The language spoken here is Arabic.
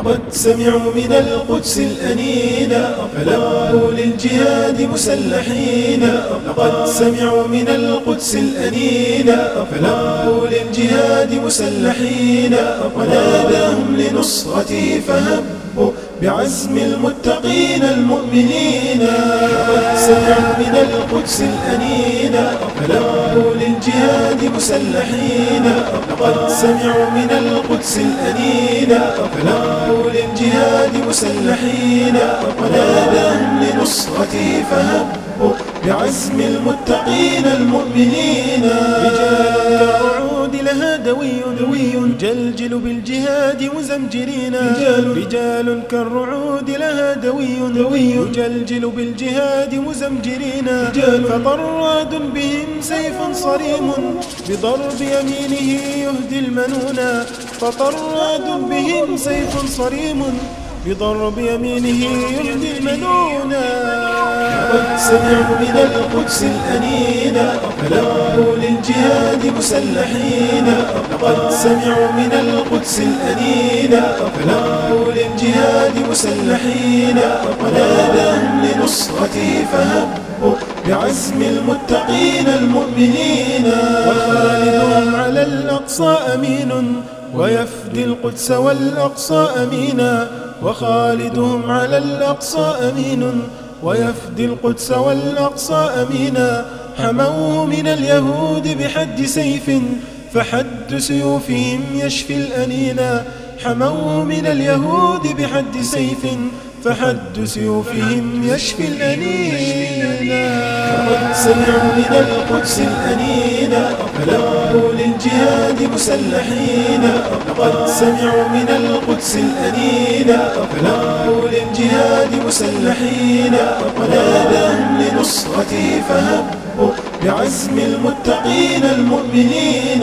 لقد سمعوا من القدس الأنينا فلبوا للجهاد مسلحين. لقد سمعوا من القدس الأنينا فلبوا للجهاد مسلحين. وناداهم لنصرته فهبوا بعزم المتقين المؤمنين. سمعوا من القدس الأنينا فلبوا للجهاد مسلحين. لقد سمعوا من القدس الأنينا للجهاد مسلحين وناداهم لنصرته فهبوا بعزم المتقين المؤمنين. رجال كالرعود لها دوي دوي جلجل بالجهاد مزمجرين. رجال. رجال كالرعود لها دوي دوي جلجل بالجهاد مزمجرين. رجال. فطراد بهم سيف صريم بضرب يمينه يهدي المنونا فطراد بهم سيف صريم بضرب يمينه يهدي المنونا سمعوا من القدس الأنينا فلبوا للجهاد مسلحين. لقد سمعوا من القدس الأنينا فلبوا للجهاد مسلحين. وناداهم لنصرته فهبوا بعزم المتقين المؤمنين. وخالدهم على الأقصى أمين. ويفدي القدس والأقصى أمينا. وخالدهم على الأقصى أمين ويفدي القدس والأقصى أمينا. حموه من اليهود بحد سيف فحد سيوفهم يشفي الأنينا حموه من اليهود بحد سيف فحد سيوفهم يشفي الأنينا قد سمعوا من القدس الأنينا فلبوا للجهاد مسلحين. لقد سمعوا من القدس الأنينا فلبوا للجهاد مسلحين. وناداهم لنصرته فهبوا بعزم المتقين المؤمنين.